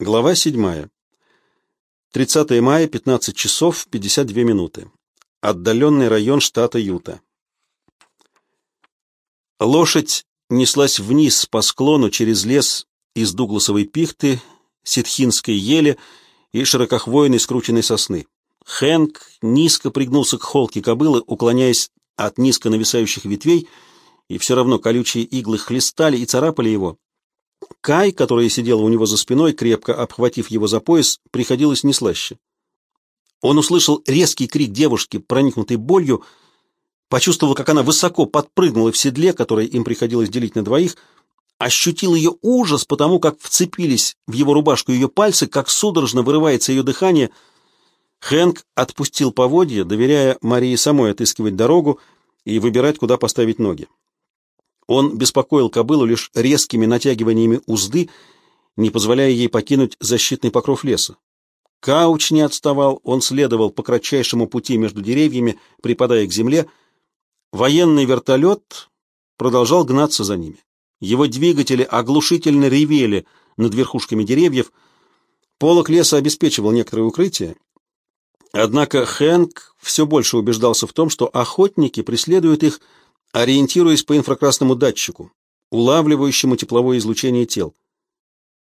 Глава 7. 30 мая, 15 часов 52 минуты. Отдаленный район штата Юта. Лошадь неслась вниз по склону через лес из дугласовой пихты, ситхинской ели и широкохвойной скрученной сосны. Хэнк низко пригнулся к холке кобылы, уклоняясь от низко нависающих ветвей, и все равно колючие иглы хлестали и царапали его. Кай, которая сидела у него за спиной, крепко обхватив его за пояс, приходилось не слаще. Он услышал резкий крик девушки, проникнутой болью, почувствовал, как она высоко подпрыгнула в седле, которое им приходилось делить на двоих, ощутил ее ужас, потому как вцепились в его рубашку ее пальцы, как судорожно вырывается ее дыхание. Хэнк отпустил поводья, доверяя Марии самой отыскивать дорогу и выбирать, куда поставить ноги. Он беспокоил кобылу лишь резкими натягиваниями узды, не позволяя ей покинуть защитный покров леса. Кауч не отставал, он следовал по кратчайшему пути между деревьями, припадая к земле. Военный вертолет продолжал гнаться за ними. Его двигатели оглушительно ревели над верхушками деревьев. Полок леса обеспечивал некоторое укрытие. Однако Хэнк все больше убеждался в том, что охотники преследуют их ориентируясь по инфракрасному датчику, улавливающему тепловое излучение тел.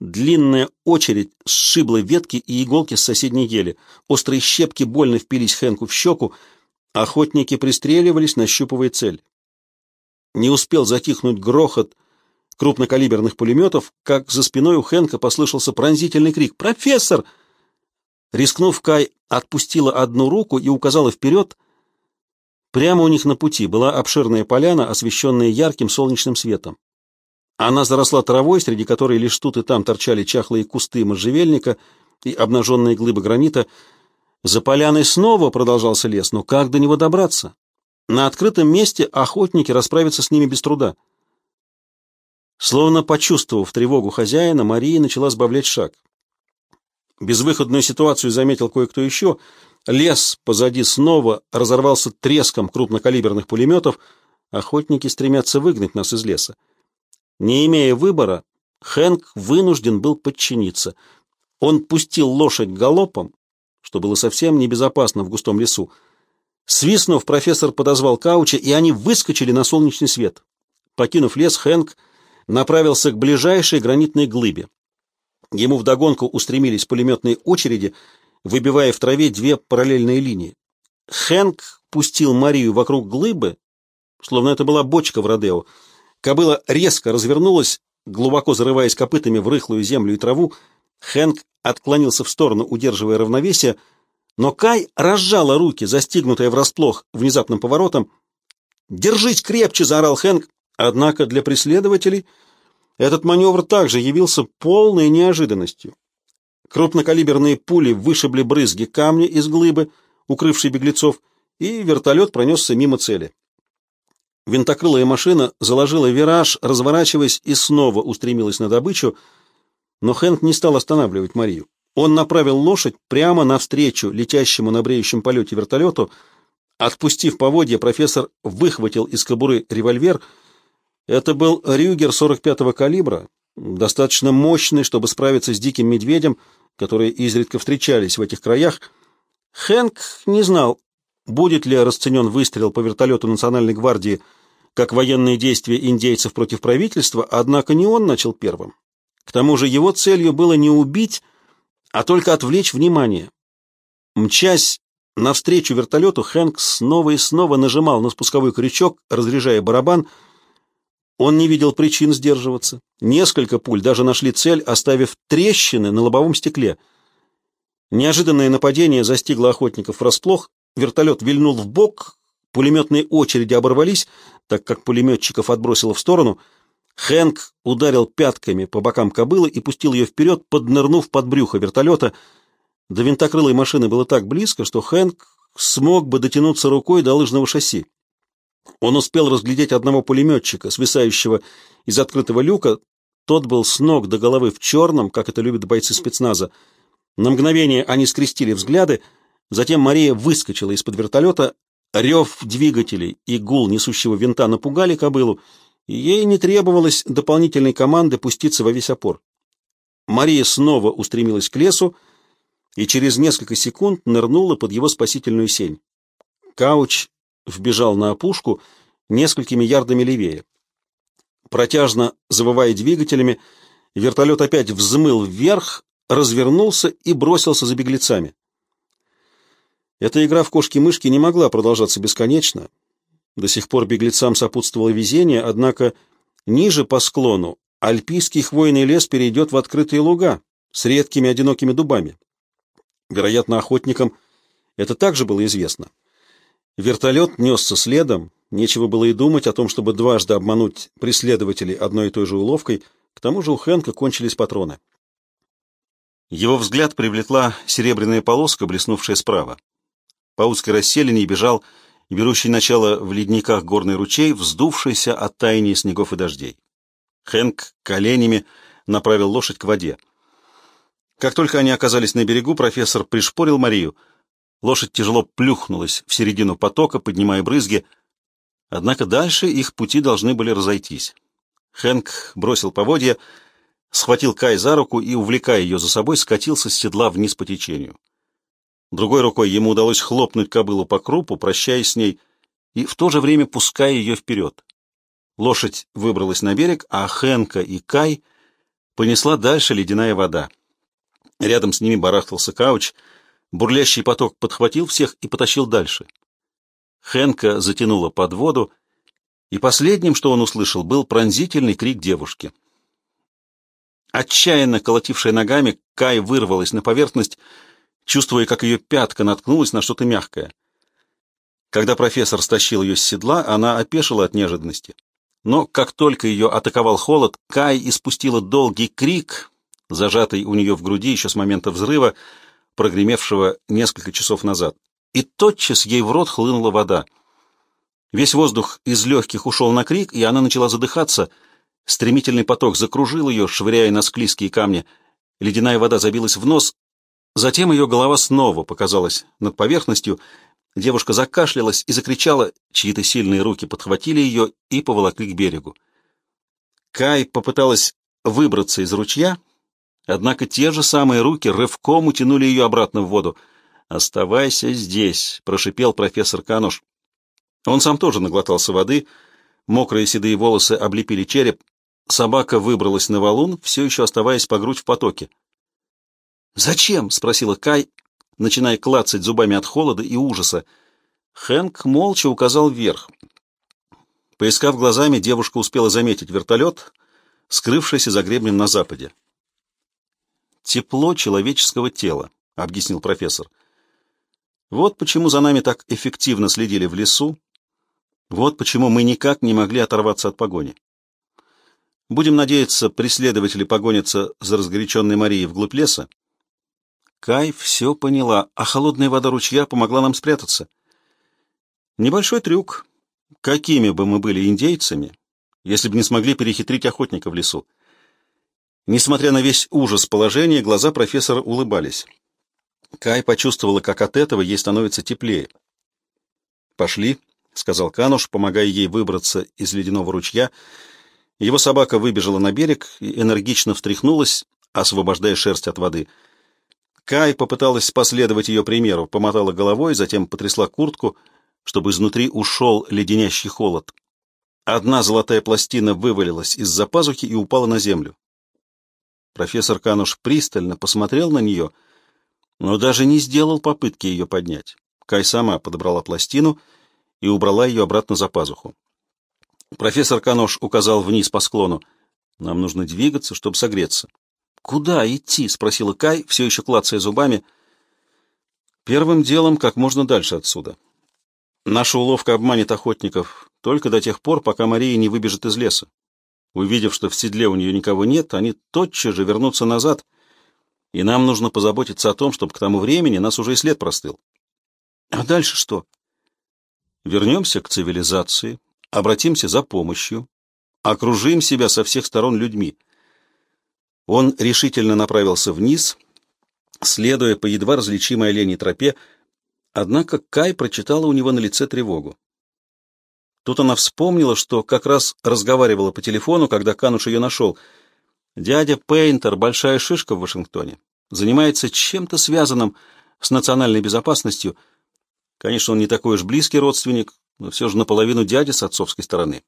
Длинная очередь сшибла ветки и иголки с соседней ели. Острые щепки больно впились Хэнку в щеку. Охотники пристреливались, нащупывая цель. Не успел затихнуть грохот крупнокалиберных пулеметов, как за спиной у Хэнка послышался пронзительный крик «Профессор!». Рискнув, Кай отпустила одну руку и указала вперед, Прямо у них на пути была обширная поляна, освещенная ярким солнечным светом. Она заросла травой, среди которой лишь тут и там торчали чахлые кусты можжевельника и обнаженные глыбы гранита. За поляной снова продолжался лес, но как до него добраться? На открытом месте охотники расправятся с ними без труда. Словно почувствовав тревогу хозяина, Мария начала сбавлять шаг. Безвыходную ситуацию заметил кое-кто еще — Лес позади снова разорвался треском крупнокалиберных пулеметов. Охотники стремятся выгнать нас из леса. Не имея выбора, Хэнк вынужден был подчиниться. Он пустил лошадь галопом, что было совсем небезопасно в густом лесу. Свистнув, профессор подозвал Кауча, и они выскочили на солнечный свет. Покинув лес, Хэнк направился к ближайшей гранитной глыбе. Ему вдогонку устремились пулеметные очереди — выбивая в траве две параллельные линии. Хэнк пустил Марию вокруг глыбы, словно это была бочка в Родео. Кобыла резко развернулась, глубоко зарываясь копытами в рыхлую землю и траву. Хэнк отклонился в сторону, удерживая равновесие, но Кай разжала руки, застигнутая врасплох внезапным поворотом. «Держись крепче!» — заорал Хэнк. Однако для преследователей этот маневр также явился полной неожиданностью. Крупнокалиберные пули вышибли брызги камня из глыбы, укрывшей беглецов, и вертолет пронесся мимо цели. Винтокрылая машина заложила вираж, разворачиваясь, и снова устремилась на добычу, но Хэнк не стал останавливать Марию. Он направил лошадь прямо навстречу летящему на бреющем полете вертолету. Отпустив поводья, профессор выхватил из кобуры револьвер. Это был Рюгер 45-го калибра, достаточно мощный, чтобы справиться с диким медведем, которые изредка встречались в этих краях. Хэнк не знал, будет ли расценен выстрел по вертолету Национальной гвардии как военные действия индейцев против правительства, однако не он начал первым. К тому же его целью было не убить, а только отвлечь внимание. Мчась навстречу вертолету, Хэнк снова и снова нажимал на спусковой крючок, разряжая барабан — он не видел причин сдерживаться. Несколько пуль даже нашли цель, оставив трещины на лобовом стекле. Неожиданное нападение застигло охотников врасплох, вертолет вильнул в бок, пулеметные очереди оборвались, так как пулеметчиков отбросило в сторону. Хэнк ударил пятками по бокам кобылы и пустил ее вперед, поднырнув под брюхо вертолета. До винтокрылой машины было так близко, что Хэнк смог бы дотянуться рукой до лыжного шасси. Он успел разглядеть одного пулеметчика, свисающего из открытого люка. Тот был с ног до головы в черном, как это любят бойцы спецназа. На мгновение они скрестили взгляды, затем Мария выскочила из-под вертолета. Рев двигателей и гул несущего винта напугали кобылу, и ей не требовалось дополнительной команды пуститься во весь опор. Мария снова устремилась к лесу и через несколько секунд нырнула под его спасительную сень. Кауч вбежал на опушку несколькими ярдами левее. Протяжно завывая двигателями, вертолет опять взмыл вверх, развернулся и бросился за беглецами. Эта игра в кошки-мышки не могла продолжаться бесконечно. До сих пор беглецам сопутствовало везение, однако ниже по склону альпийский хвойный лес перейдет в открытые луга с редкими одинокими дубами. Вероятно, охотникам это также было известно. Вертолет несся следом, нечего было и думать о том, чтобы дважды обмануть преследователей одной и той же уловкой, к тому же у Хэнка кончились патроны. Его взгляд привлекла серебряная полоска, блеснувшая справа. По узкой расселине бежал берущий начало в ледниках горный ручей, вздувшийся от таяния снегов и дождей. Хэнк коленями направил лошадь к воде. Как только они оказались на берегу, профессор пришпорил Марию. Лошадь тяжело плюхнулась в середину потока, поднимая брызги. Однако дальше их пути должны были разойтись. Хэнк бросил поводья, схватил Кай за руку и, увлекая ее за собой, скатился с седла вниз по течению. Другой рукой ему удалось хлопнуть кобылу по крупу, прощаясь с ней, и в то же время пуская ее вперед. Лошадь выбралась на берег, а Хенка и Кай понесла дальше ледяная вода. Рядом с ними барахтался кауч. Бурлящий поток подхватил всех и потащил дальше. Хенка затянула под воду, и последним, что он услышал, был пронзительный крик девушки. Отчаянно колотившая ногами, Кай вырвалась на поверхность, чувствуя, как ее пятка наткнулась на что-то мягкое. Когда профессор стащил ее с седла, она опешила от неожиданности. Но как только ее атаковал холод, Кай испустила долгий крик, зажатый у нее в груди еще с момента взрыва, прогремевшего несколько часов назад. И тотчас ей в рот хлынула вода. Весь воздух из легких ушел на крик, и она начала задыхаться. Стремительный поток закружил ее, швыряя на склизкие камни. Ледяная вода забилась в нос, Затем ее голова снова показалась над поверхностью. Девушка закашлялась и закричала, чьи-то сильные руки подхватили ее и поволокли к берегу. Кай попыталась выбраться из ручья, однако те же самые руки рывком утянули ее обратно в воду. «Оставайся здесь», — прошипел профессор Кануш. Он сам тоже наглотался воды, мокрые седые волосы облепили череп, собака выбралась на валун, все еще оставаясь по грудь в потоке. «Зачем?» — спросила Кай, начиная клацать зубами от холода и ужаса. Хэнк молча указал вверх. Поискав глазами, девушка успела заметить вертолет, скрывшийся за гребнем на западе. «Тепло человеческого тела», — объяснил профессор. «Вот почему за нами так эффективно следили в лесу, вот почему мы никак не могли оторваться от погони. Будем надеяться, преследователи погонятся за разгоряченной Марией вглубь леса, Кай все поняла, а холодная вода ручья помогла нам спрятаться. Небольшой трюк. Какими бы мы были индейцами, если бы не смогли перехитрить охотника в лесу? Несмотря на весь ужас положения, глаза профессора улыбались. Кай почувствовала, как от этого ей становится теплее. «Пошли», — сказал Кануш, помогая ей выбраться из ледяного ручья. Его собака выбежала на берег и энергично встряхнулась, освобождая шерсть от воды — Кай попыталась последовать ее примеру, помотала головой, затем потрясла куртку, чтобы изнутри ушел леденящий холод. Одна золотая пластина вывалилась из-за пазухи и упала на землю. Профессор Кануш пристально посмотрел на нее, но даже не сделал попытки ее поднять. Кай сама подобрала пластину и убрала ее обратно за пазуху. Профессор Канош указал вниз по склону. «Нам нужно двигаться, чтобы согреться». «Куда идти?» — спросила Кай, все еще клацая зубами. «Первым делом как можно дальше отсюда. Наша уловка обманет охотников только до тех пор, пока Мария не выбежит из леса. Увидев, что в седле у нее никого нет, они тотчас же вернутся назад, и нам нужно позаботиться о том, чтобы к тому времени нас уже и след простыл. А дальше что? Вернемся к цивилизации, обратимся за помощью, окружим себя со всех сторон людьми — он решительно направился вниз, следуя по едва различимой оленей тропе, однако Кай прочитала у него на лице тревогу. Тут она вспомнила, что как раз разговаривала по телефону, когда Кануш ее нашел. Дядя Пейнтер, большая шишка в Вашингтоне, занимается чем-то связанным с национальной безопасностью. Конечно, он не такой уж близкий родственник, но все же наполовину дядя с отцовской стороны.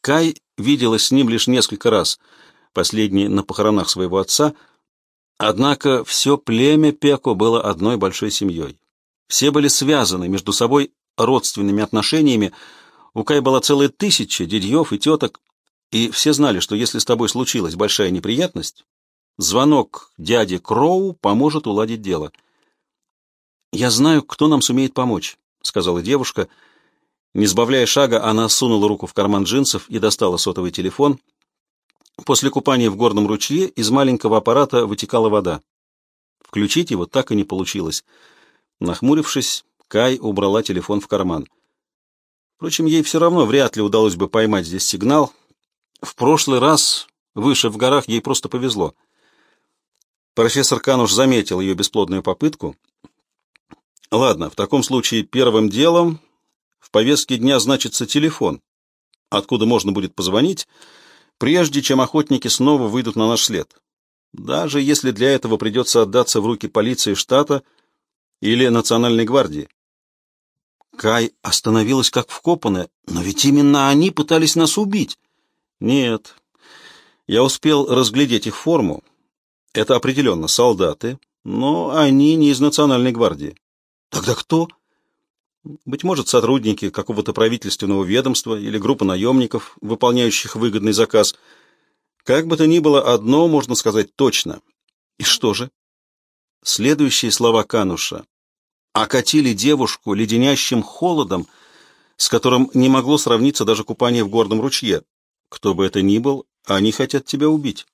Кай виделась с ним лишь несколько раз, последний на похоронах своего отца, однако все племя Пеко было одной большой семьей. Все были связаны между собой родственными отношениями, у Кай была целая тысяча дядьев и теток, и все знали, что если с тобой случилась большая неприятность, звонок дяде Кроу поможет уладить дело. «Я знаю, кто нам сумеет помочь», — сказала девушка. Не сбавляя шага, она сунула руку в карман джинсов и достала сотовый телефон. После купания в горном ручье из маленького аппарата вытекала вода. Включить его так и не получилось. Нахмурившись, Кай убрала телефон в карман. Впрочем, ей все равно вряд ли удалось бы поймать здесь сигнал. В прошлый раз выше в горах ей просто повезло. Профессор Кануш заметил ее бесплодную попытку. Ладно, в таком случае первым делом в повестке дня значится телефон, откуда можно будет позвонить, прежде чем охотники снова выйдут на наш след. Даже если для этого придется отдаться в руки полиции штата или Национальной гвардии. Кай остановилась как вкопанная, но ведь именно они пытались нас убить. Нет, я успел разглядеть их форму. Это определенно солдаты, но они не из Национальной гвардии. Тогда кто? Быть может, сотрудники какого-то правительственного ведомства или группа наемников, выполняющих выгодный заказ. Как бы то ни было, одно можно сказать точно. И что же? Следующие слова Кануша окатили девушку леденящим холодом, с которым не могло сравниться даже купание в горном ручье. Кто бы это ни был, они хотят тебя убить.